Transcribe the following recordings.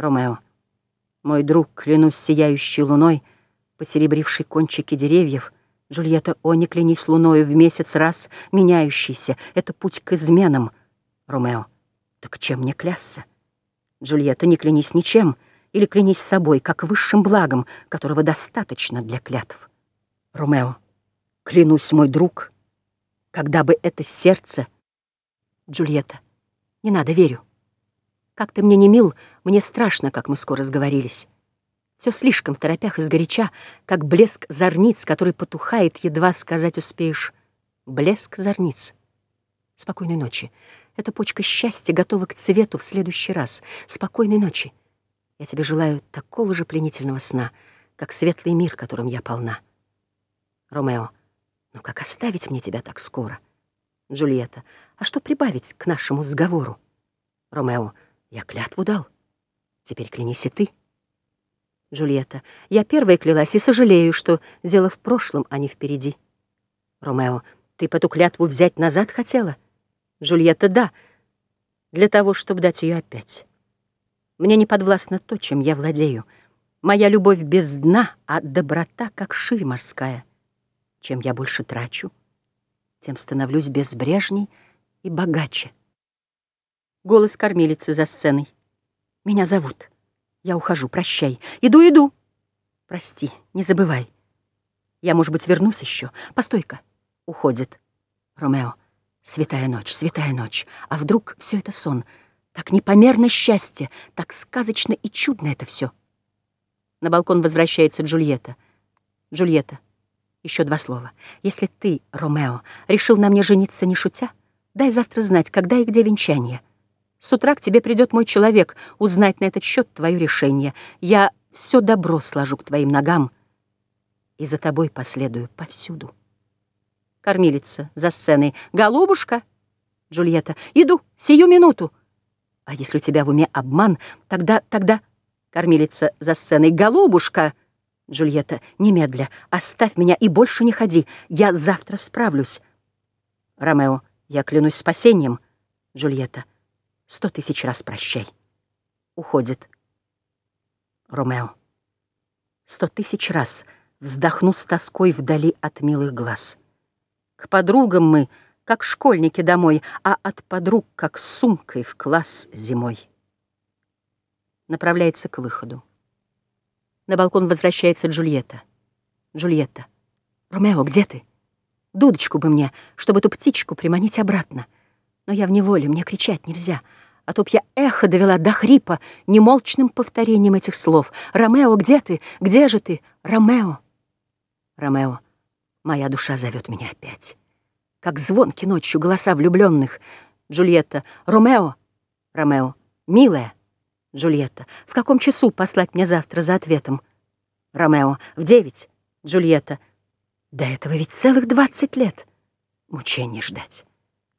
Ромео. Мой друг, клянусь сияющей луной, Посеребрившей кончики деревьев, Джульетта, о, не клянись луною в месяц раз Меняющийся, это путь к изменам. Ромео. Так чем мне клясться? Джульетта, не клянись ничем, Или клянись собой, как высшим благом, Которого достаточно для клятв. Ромео. Клянусь, мой друг, когда бы это сердце... Джульетта. Не надо, верю. Как ты мне не мил, мне страшно, как мы скоро сговорились. Все слишком в торопях и сгоряча, как блеск зорниц, который потухает, едва сказать успеешь. Блеск зорниц. Спокойной ночи. Эта почка счастья готова к цвету в следующий раз. Спокойной ночи. Я тебе желаю такого же пленительного сна, как светлый мир, которым я полна. Ромео, ну как оставить мне тебя так скоро? Джульетта, а что прибавить к нашему сговору? Ромео, я клятву дал. Теперь клянись и ты. Джульетта. Я первая клялась и сожалею, что дело в прошлом, а не впереди. Ромео. Ты по ту клятву взять назад хотела? Джульетта. Да. Для того, чтобы дать ее опять. Мне не подвластно то, чем я владею. Моя любовь без дна, а доброта, как ширь морская. Чем я больше трачу, тем становлюсь безбрежней и богаче. Голос кормилицы за сценой. Меня зовут. Я ухожу, прощай. Иду, иду. Прости, не забывай. Я, может быть, вернусь еще. Постой-ка. Уходит. Ромео. Святая ночь, святая ночь. А вдруг все это сон? Так непомерно счастье, так сказочно и чудно это все. На балкон возвращается Джульетта. Джульетта, еще два слова. Если ты, Ромео, решил на мне жениться не шутя, дай завтра знать, когда и где венчание. С утра к тебе придет мой человек узнать на этот счет твое решение. Я все добро сложу к твоим ногам и за тобой последую повсюду. Кормилица за сценой. «Голубушка!» Джульетта. «Иду, сию минуту!» А если у тебя в уме обман, тогда, тогда... Кормилица за сценой. «Голубушка!» Джульетта. «Немедля, оставь меня и больше не ходи. Я завтра справлюсь». Ромео. «Я клянусь спасением». Джульетта. Сто тысяч раз прощай. Уходит. Ромео. Сто тысяч раз вздохну с тоской вдали от милых глаз. К подругам мы, как школьники домой, а от подруг, как сумкой в класс зимой. Направляется к выходу. На балкон возвращается Джульетта. Джульетта. «Ромео, где ты? Дудочку бы мне, чтобы эту птичку приманить обратно. Но я в неволе, мне кричать нельзя» а б я эхо довела до хрипа немолчным повторением этих слов. «Ромео, где ты? Где же ты? Ромео!» «Ромео, моя душа зовет меня опять. Как звонки ночью голоса влюбленных. Джульетта, Ромео! Ромео, милая!» Джульетта, в каком часу послать мне завтра за ответом? Ромео, в девять. Джульетта, до этого ведь целых двадцать лет. Мучение ждать.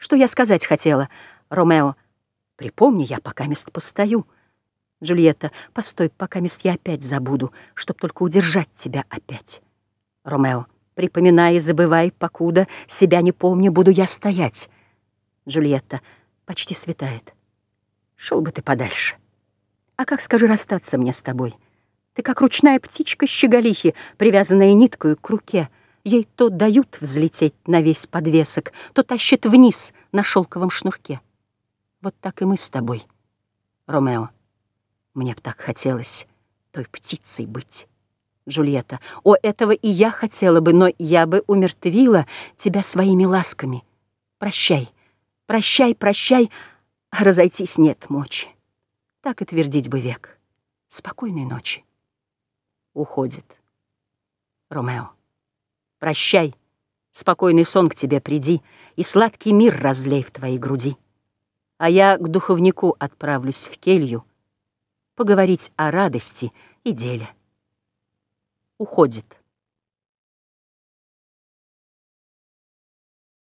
Что я сказать хотела? Ромео, Припомни, я пока мест постою. Джульетта, постой, пока мест я опять забуду, чтоб только удержать тебя опять. Ромео, припоминай и забывай, покуда себя не помню, буду я стоять. Джульетта, почти светает. Шел бы ты подальше. А как, скажи, расстаться мне с тобой? Ты как ручная птичка щеголихи, привязанная ниткою к руке. Ей то дают взлететь на весь подвесок, то тащит вниз на шелковом шнурке. Вот так и мы с тобой, Ромео. Мне б так хотелось той птицей быть. Джульетта, о, этого и я хотела бы, но я бы умертвила тебя своими ласками. Прощай, прощай, прощай, разойтись нет мочи. Так и твердить бы век. Спокойной ночи. Уходит. Ромео, прощай, спокойный сон к тебе приди, И сладкий мир разлей в твоей груди а я к духовнику отправлюсь в келью поговорить о радости и деле. Уходит.